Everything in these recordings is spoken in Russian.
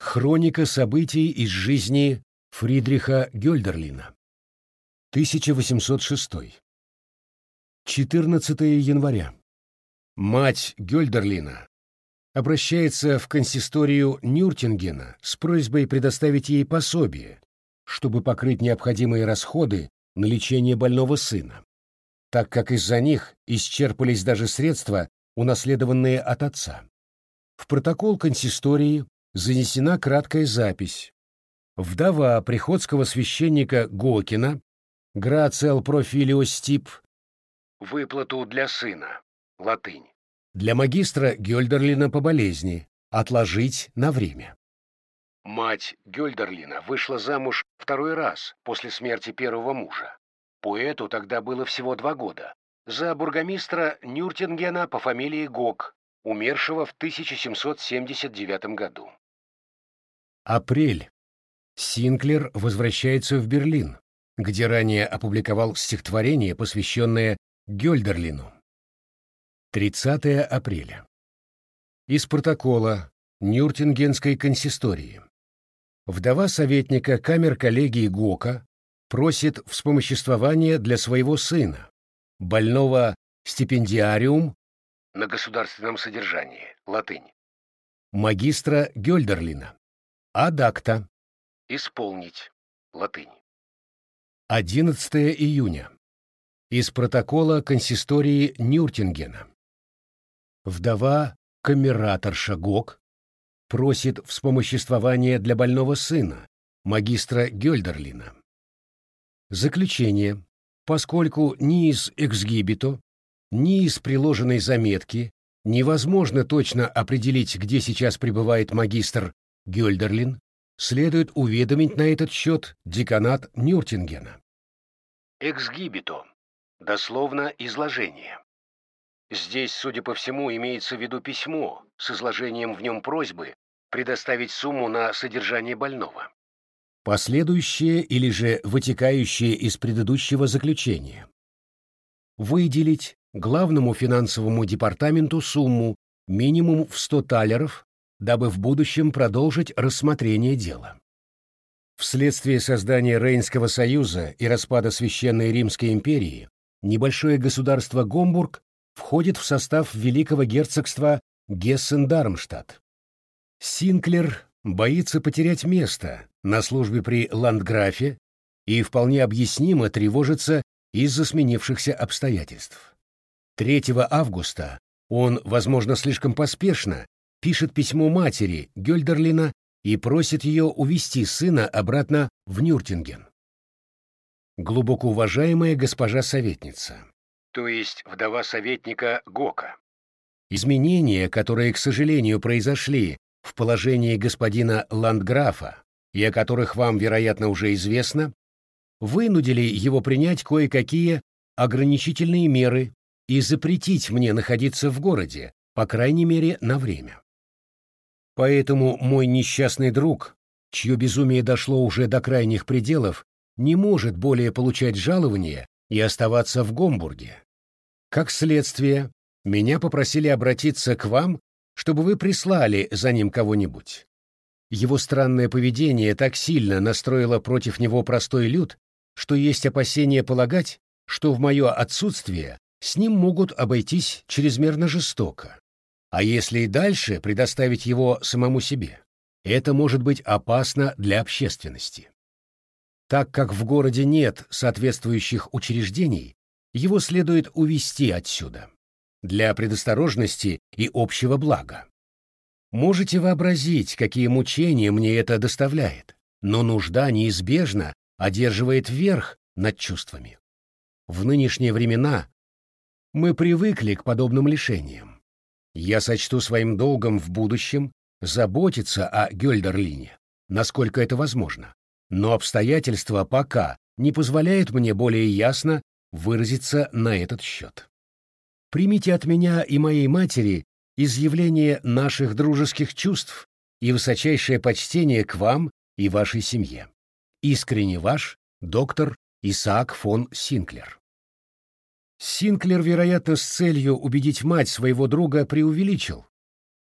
Хроника событий из жизни Фридриха Гёльдерлина. 1806. 14 января. Мать Гёльдерлина обращается в консисторию Нюртингена с просьбой предоставить ей пособие, чтобы покрыть необходимые расходы на лечение больного сына, так как из-за них исчерпались даже средства, унаследованные от отца. В протокол консистории занесена краткая запись. Вдова приходского священника Гокина, Грациал Профилиос Тип, выплату для сына, латынь, для магистра Гёльдерлина по болезни, отложить на время. Мать Гёльдерлина вышла замуж второй раз после смерти первого мужа. Поэту тогда было всего два года. За бургомистра Нюртингена по фамилии Гок, умершего в 1779 году. Апрель. Синклер возвращается в Берлин, где ранее опубликовал стихотворение, посвященное Гёльдерлину. 30 апреля. Из протокола Нюртингенской консистории. Вдова советника камер коллегии ГОКа просит вспомоществования для своего сына, больного стипендиариум на государственном содержании, латынь, магистра Гёльдерлина. Адакта. Исполнить. Латынь. 11 июня. Из протокола консистории Нюртингена. Вдова камератор Шагок просит вспомоществования для больного сына, магистра Гёльдерлина. Заключение. Поскольку ни из эксгибито, ни из приложенной заметки невозможно точно определить, где сейчас пребывает магистр Гёльдерлин, следует уведомить на этот счет деканат Нюртингена. Эксгибито. Дословно изложение. Здесь, судя по всему, имеется в виду письмо с изложением в нем просьбы предоставить сумму на содержание больного. Последующее или же вытекающее из предыдущего заключения. Выделить главному финансовому департаменту сумму минимум в 100 талеров дабы в будущем продолжить рассмотрение дела. Вследствие создания Рейнского союза и распада Священной Римской империи небольшое государство Гомбург входит в состав Великого герцогства Гессен-Дармштадт. Синклер боится потерять место на службе при ландграфе и вполне объяснимо тревожится из-за сменившихся обстоятельств. 3 августа он, возможно, слишком поспешно пишет письмо матери Гёльдерлина и просит ее увести сына обратно в Нюртинген. Глубоко уважаемая госпожа советница, то есть вдова советника Гока. Изменения, которые, к сожалению, произошли в положении господина Ландграфа и о которых вам, вероятно, уже известно, вынудили его принять кое-какие ограничительные меры и запретить мне находиться в городе, по крайней мере, на время. Поэтому мой несчастный друг, чье безумие дошло уже до крайних пределов, не может более получать жалование и оставаться в Гомбурге. Как следствие, меня попросили обратиться к вам, чтобы вы прислали за ним кого-нибудь. Его странное поведение так сильно настроило против него простой люд, что есть опасение полагать, что в мое отсутствие с ним могут обойтись чрезмерно жестоко. А если и дальше предоставить его самому себе, это может быть опасно для общественности. Так как в городе нет соответствующих учреждений, его следует увести отсюда для предосторожности и общего блага. Можете вообразить, какие мучения мне это доставляет, но нужда неизбежно одерживает верх над чувствами. В нынешние времена мы привыкли к подобным лишениям. Я сочту своим долгом в будущем заботиться о Гёльдерлине, насколько это возможно. Но обстоятельства пока не позволяют мне более ясно выразиться на этот счет. Примите от меня и моей матери изъявление наших дружеских чувств и высочайшее почтение к вам и вашей семье. Искренне ваш, доктор Исаак фон Синклер. Синклер, вероятно, с целью убедить мать своего друга преувеличил.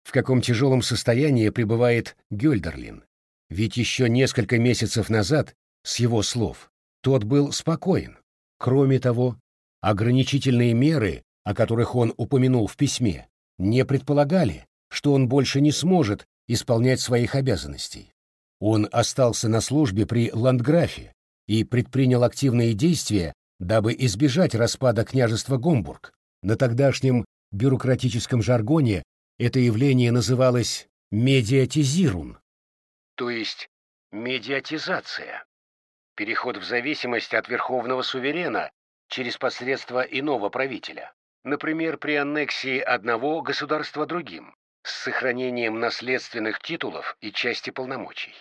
в каком тяжелом состоянии пребывает Гёльдерлин. Ведь еще несколько месяцев назад, с его слов, тот был спокоен. Кроме того, ограничительные меры, о которых он упомянул в письме, не предполагали, что он больше не сможет исполнять своих обязанностей. Он остался на службе при Ландграфе и предпринял активные действия, дабы избежать распада княжества Гомбург. На тогдашнем бюрократическом жаргоне это явление называлось медиатизирун, то есть медиатизация, переход в зависимость от верховного суверена через посредство иного правителя, например, при аннексии одного государства другим, с сохранением наследственных титулов и части полномочий.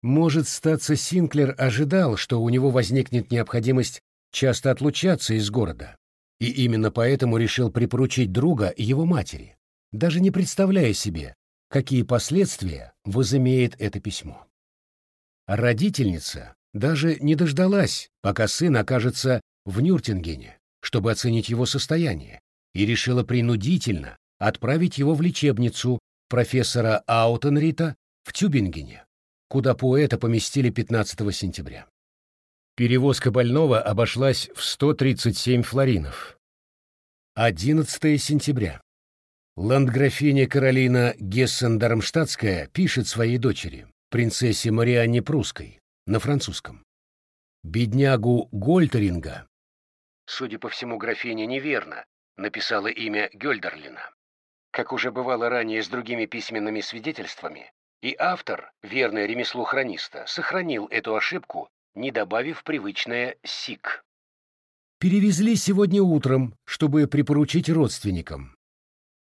Может, статься Синклер ожидал, что у него возникнет необходимость часто отлучаться из города, и именно поэтому решил припоручить друга его матери, даже не представляя себе, какие последствия возымеет это письмо. Родительница даже не дождалась, пока сын окажется в Нюртингене, чтобы оценить его состояние, и решила принудительно отправить его в лечебницу профессора Аутенрита в Тюбингене, куда поэта поместили 15 сентября. Перевозка больного обошлась в 137 флоринов. 11 сентября. Ландграфиня Каролина Гессен-Дармштадтская пишет своей дочери, принцессе Марианне Прусской, на французском. Беднягу Гольтеринга, судя по всему, графиня неверно написала имя Гёльдерлина. Как уже бывало ранее с другими письменными свидетельствами, и автор, верный ремеслу хрониста, сохранил эту ошибку не добавив привычное «сик». Перевезли сегодня утром, чтобы припоручить родственникам.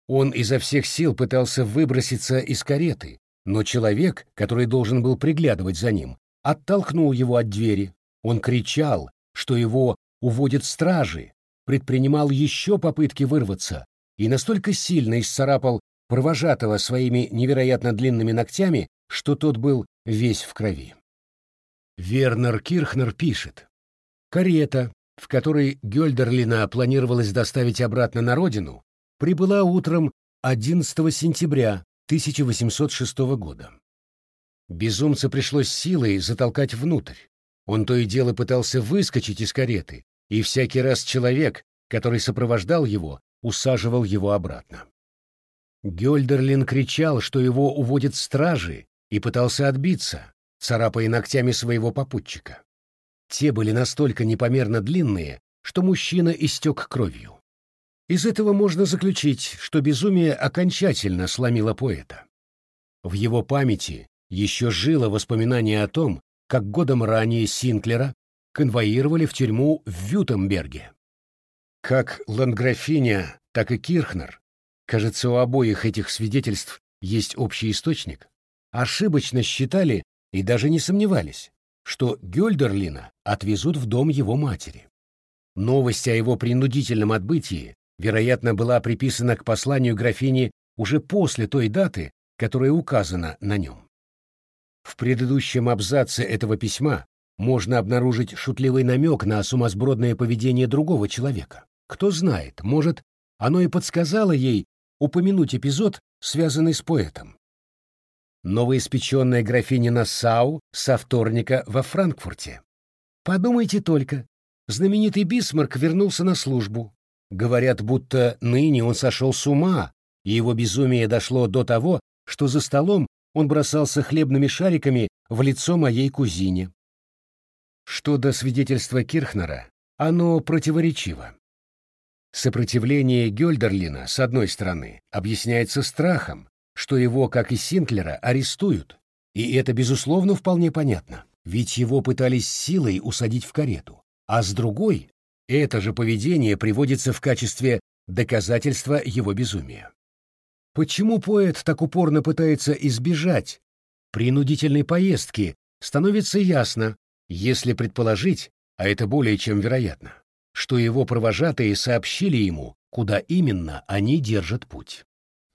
Он изо всех сил пытался выброситься из кареты, но человек, который должен был приглядывать за ним, оттолкнул его от двери. Он кричал, что его уводят стражи, предпринимал еще попытки вырваться и настолько сильно исцарапал провожатого своими невероятно длинными ногтями, что тот был весь в крови. Вернер Кирхнер пишет. Карета, в которой Гёльдерлина планировалось доставить обратно на родину, прибыла утром 11 сентября 1806 года. Безумца пришлось силой затолкать внутрь. Он то и дело пытался выскочить из кареты, и всякий раз человек, который сопровождал его, усаживал его обратно. Гёльдерлин кричал, что его уводят стражи, и пытался отбиться, царапая ногтями своего попутчика. Те были настолько непомерно длинные, что мужчина истек кровью. Из этого можно заключить, что безумие окончательно сломило поэта. В его памяти еще жило воспоминание о том, как годом ранее Синклера конвоировали в тюрьму в Вютемберге. Как Ландграфиня, так и Кирхнер, кажется, у обоих этих свидетельств есть общий источник, ошибочно считали, и даже не сомневались, что Гёльдерлина отвезут в дом его матери. Новость о его принудительном отбытии, вероятно, была приписана к посланию графини уже после той даты, которая указана на нем. В предыдущем абзаце этого письма можно обнаружить шутливый намек на сумасбродное поведение другого человека. Кто знает, может, оно и подсказало ей упомянуть эпизод, связанный с поэтом новоиспеченная графиня Нассау со вторника во Франкфурте. Подумайте только, знаменитый Бисмарк вернулся на службу. Говорят, будто ныне он сошел с ума, и его безумие дошло до того, что за столом он бросался хлебными шариками в лицо моей кузине. Что до свидетельства Кирхнера, оно противоречиво. Сопротивление Гёльдерлина, с одной стороны, объясняется страхом, что его, как и Синклера, арестуют, и это, безусловно, вполне понятно, ведь его пытались силой усадить в карету, а с другой, это же поведение приводится в качестве доказательства его безумия. Почему поэт так упорно пытается избежать принудительной поездки, становится ясно, если предположить, а это более чем вероятно, что его провожатые сообщили ему, куда именно они держат путь.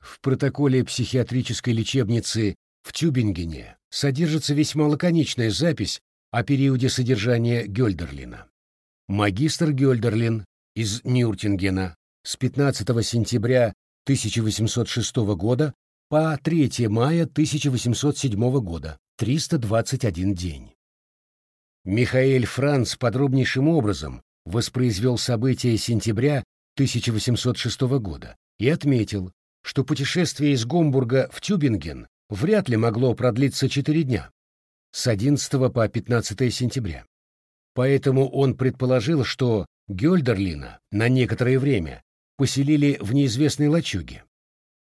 В протоколе психиатрической лечебницы в Тюбингене содержится весьма лаконичная запись о периоде содержания Гёльдерлина. Магистр Гёльдерлин из Нюртингена с 15 сентября 1806 года по 3 мая 1807 года, 321 день. Михаэль Франц подробнейшим образом воспроизвел события сентября 1806 года и отметил, что путешествие из Гомбурга в Тюбинген вряд ли могло продлиться четыре дня, с 11 по 15 сентября. Поэтому он предположил, что Гёльдерлина на некоторое время поселили в неизвестной лачуге.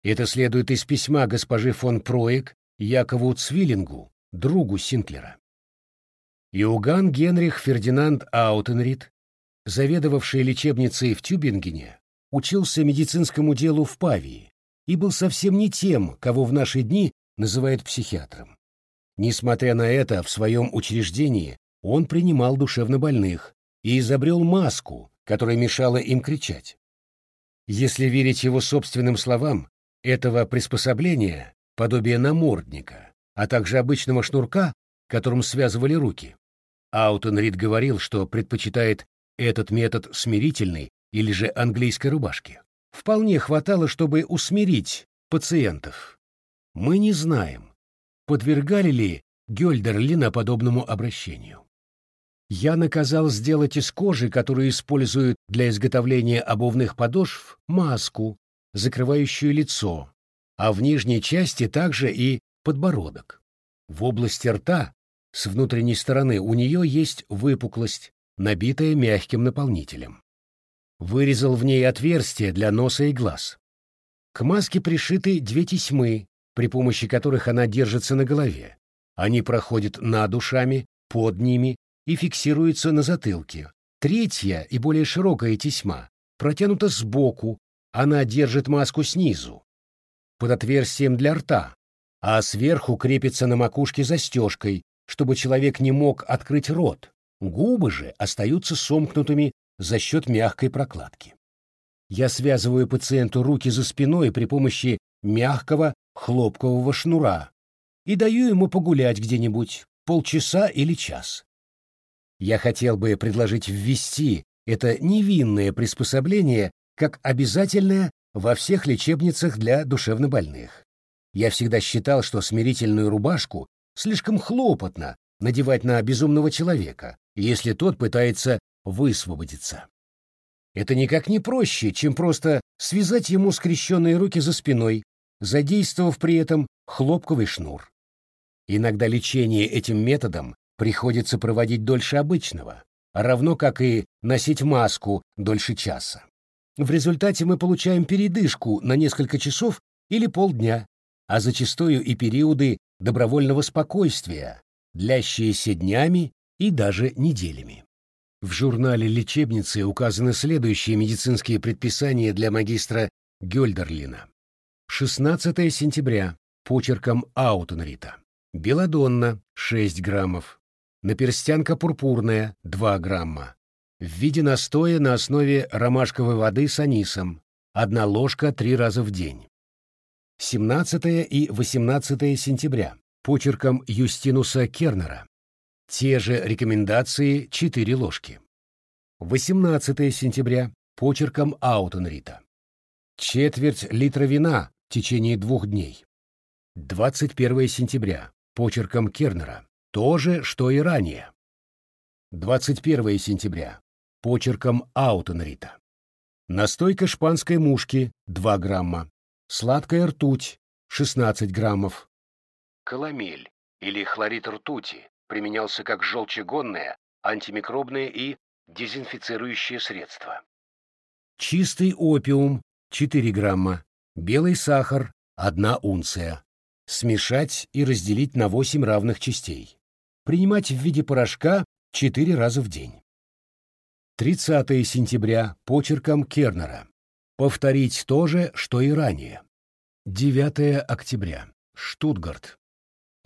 Это следует из письма госпожи фон Проек Якову Цвиллингу, другу Синклера. Иоганн Генрих Фердинанд Аутенрид, заведовавший лечебницей в Тюбингене, учился медицинскому делу в Павии и был совсем не тем, кого в наши дни называют психиатром. Несмотря на это, в своем учреждении он принимал душевнобольных и изобрел маску, которая мешала им кричать. Если верить его собственным словам, этого приспособления, подобие намордника, а также обычного шнурка, которым связывали руки, Аутон Рид говорил, что предпочитает этот метод смирительной или же английской рубашки. Вполне хватало, чтобы усмирить пациентов. Мы не знаем, подвергали ли Гёльдерлина подобному обращению. Я наказал сделать из кожи, которую используют для изготовления обувных подошв, маску, закрывающую лицо, а в нижней части также и подбородок. В области рта с внутренней стороны у нее есть выпуклость, набитая мягким наполнителем. Вырезал в ней отверстие для носа и глаз. К маске пришиты две тесьмы, при помощи которых она держится на голове. Они проходят над ушами, под ними и фиксируются на затылке. Третья и более широкая тесьма протянута сбоку, она держит маску снизу, под отверстием для рта, а сверху крепится на макушке застежкой, чтобы человек не мог открыть рот. Губы же остаются сомкнутыми за счет мягкой прокладки. Я связываю пациенту руки за спиной при помощи мягкого хлопкового шнура и даю ему погулять где-нибудь полчаса или час. Я хотел бы предложить ввести это невинное приспособление как обязательное во всех лечебницах для душевнобольных. Я всегда считал, что смирительную рубашку слишком хлопотно надевать на безумного человека, если тот пытается высвободиться. Это никак не проще, чем просто связать ему скрещенные руки за спиной, задействовав при этом хлопковый шнур. Иногда лечение этим методом приходится проводить дольше обычного, равно как и носить маску дольше часа. В результате мы получаем передышку на несколько часов или полдня, а зачастую и периоды добровольного спокойствия, длящиеся днями и даже неделями. В журнале лечебницы указаны следующие медицинские предписания для магистра Гёльдерлина. 16 сентября. Почерком Аутенрита. Беладонна – 6 граммов. Наперстянка пурпурная – 2 грамма. В виде настоя на основе ромашковой воды с анисом. Одна ложка три раза в день. 17 и 18 сентября. Почерком Юстинуса Кернера. Те же рекомендации 4 ложки. 18 сентября. Почерком Аутенрита. Четверть литра вина в течение двух дней. 21 сентября. Почерком Кернера. То же, что и ранее. 21 сентября. Почерком Аутенрита. Настойка шпанской мушки 2 грамма. Сладкая ртуть 16 граммов. Коломель или хлорид ртути применялся как желчегонное, антимикробное и дезинфицирующее средство. Чистый опиум 4 грамма, белый сахар 1 унция. Смешать и разделить на 8 равных частей. Принимать в виде порошка 4 раза в день. 30 сентября почерком Кернера. Повторить то же, что и ранее. 9 октября. Штутгарт.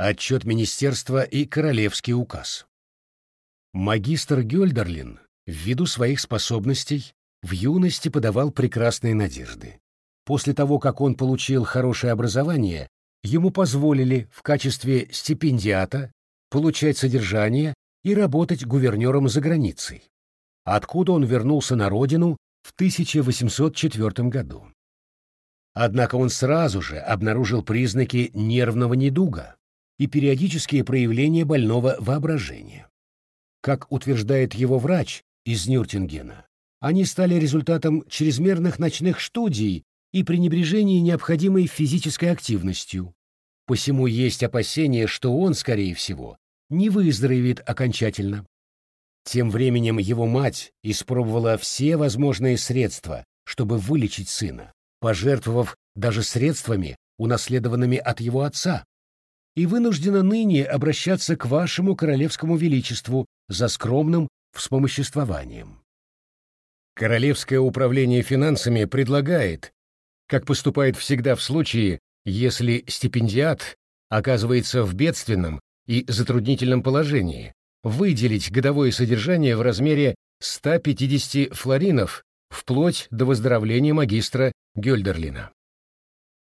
Отчет Министерства и Королевский указ. Магистр Гёльдерлин, ввиду своих способностей, в юности подавал прекрасные надежды. После того, как он получил хорошее образование, ему позволили в качестве стипендиата получать содержание и работать гувернером за границей, откуда он вернулся на родину в 1804 году. Однако он сразу же обнаружил признаки нервного недуга и периодические проявления больного воображения. Как утверждает его врач из Нюртингена, они стали результатом чрезмерных ночных студий и пренебрежения необходимой физической активностью. Посему есть опасение, что он, скорее всего, не выздоровеет окончательно. Тем временем его мать испробовала все возможные средства, чтобы вылечить сына, пожертвовав даже средствами, унаследованными от его отца, и вынуждена ныне обращаться к вашему королевскому величеству за скромным вспомоществованием. Королевское управление финансами предлагает, как поступает всегда в случае, если стипендиат оказывается в бедственном и затруднительном положении, выделить годовое содержание в размере 150 флоринов вплоть до выздоровления магистра Гёльдерлина.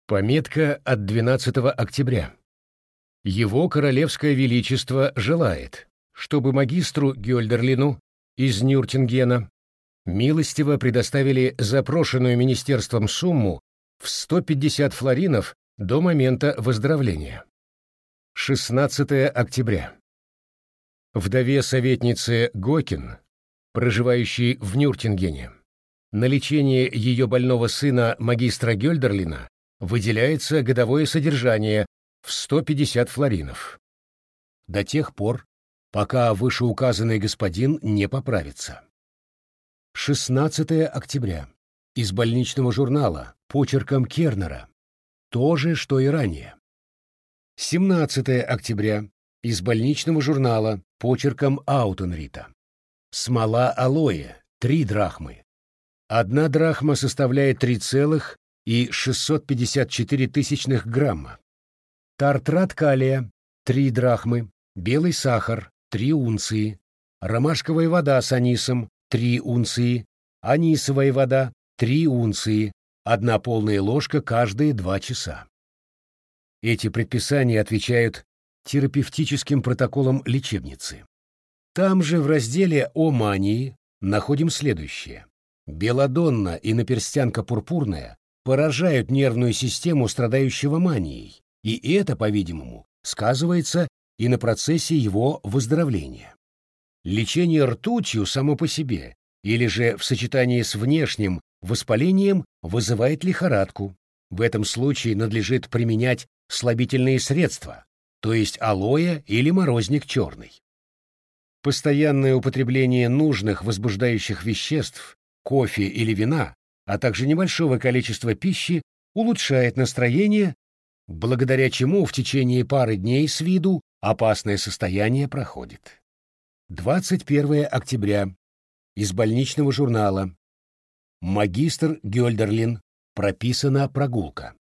Пометка от 12 октября. Его Королевское Величество желает, чтобы магистру Гёльдерлину из Нюртингена милостиво предоставили запрошенную министерством сумму в 150 флоринов до момента выздоровления. 16 октября. Вдове советницы Гокин, проживающей в Нюртингене, на лечение ее больного сына магистра Гёльдерлина выделяется годовое содержание в 150 флоринов. До тех пор, пока вышеуказанный господин не поправится. 16 октября. Из больничного журнала, почерком Кернера. То же, что и ранее. 17 октября. Из больничного журнала, почерком Аутенрита. Смола алоэ, 3 драхмы. Одна драхма составляет 3,654 тысячных грамма. Тартрат калия, 3 драхмы. Белый сахар, 3 унции. Ромашковая вода с анисом, 3 унции, анисовая вода 3 унции, одна полная ложка каждые 2 часа. Эти предписания отвечают терапевтическим протоколам лечебницы. Там же в разделе о мании находим следующее. Белодонна и наперстянка пурпурная поражают нервную систему страдающего манией, и это, по-видимому, сказывается и на процессе его выздоровления. Лечение ртутью само по себе или же в сочетании с внешним воспалением вызывает лихорадку. В этом случае надлежит применять слабительные средства, то есть алоэ или морозник черный. Постоянное употребление нужных возбуждающих веществ, кофе или вина, а также небольшого количества пищи улучшает настроение, благодаря чему в течение пары дней с виду опасное состояние проходит. 21 октября. Из больничного журнала. Магистр Гёльдерлин. Прописана прогулка.